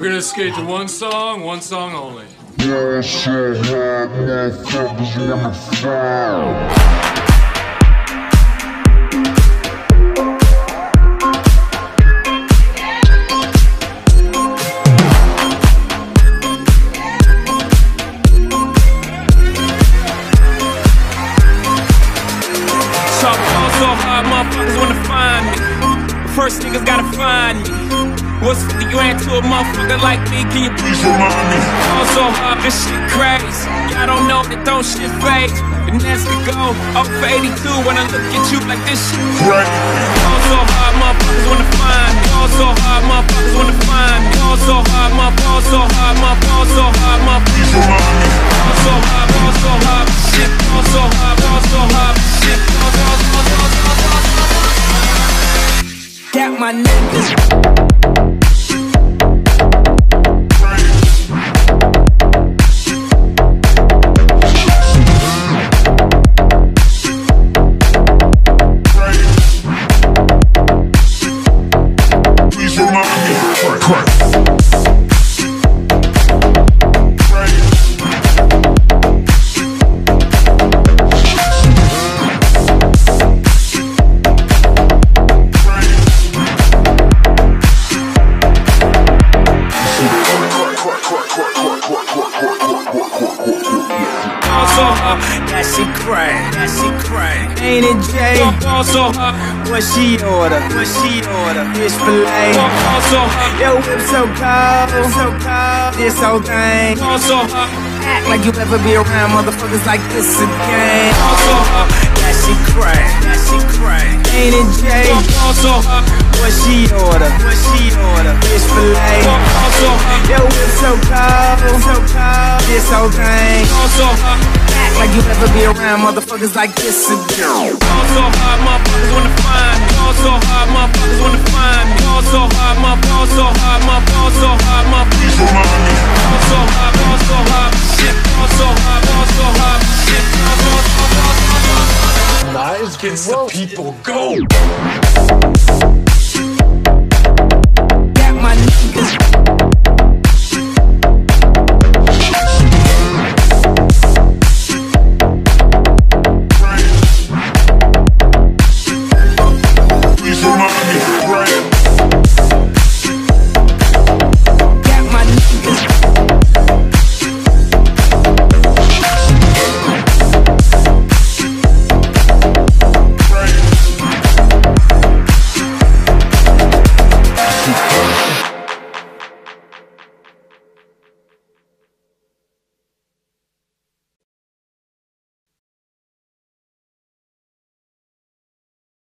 We're gonna skate to one song, one song only. Yeah, so hard, motherfuckers wanna fall. Chop ball so hard, motherfuckers wanna find me. First niggas gotta find me. What's 50 grand to a motherfucker like me? Can you please remind me? Ball so hard, this shit crazy. Y'all don't know that don't shit faze. And that's the go. Up for 82 when I look at you like this shit crazy. So hard, motherfuckers wanna find me. So hard, motherfuckers wanna find me. So hard, my ball so hard, my ball so hard, my please remind me. Ball so hard, so hard, shit. So hard, ball so hard, shit. Ball, ball, ball, ball, ball, ball, ball. Got my niggas. That shit crack, that shit crack. Ain't it Jay? Also, what she order? What she order? Fish fillet. Also, yo, whip so cold, so cold. This whole thing. Also, act like you ever be around motherfuckers like this again. Also, that shit crack, that shit crack. Ain't it Jay? Also, what she order? What she order? Fish fillet. Also, yo, whip so cold, so cold. This whole thing. Also, why you never be around motherfuckers like this again. Y'all so hard, motherfuckers wanna find me. Y'all so hard, motherfuckers wanna find me. Y'all so hard, so hard, so hard, so hard. Y'all so hard, y'all so hard, shit. Y'all so hard, y'all so hard. The people, go.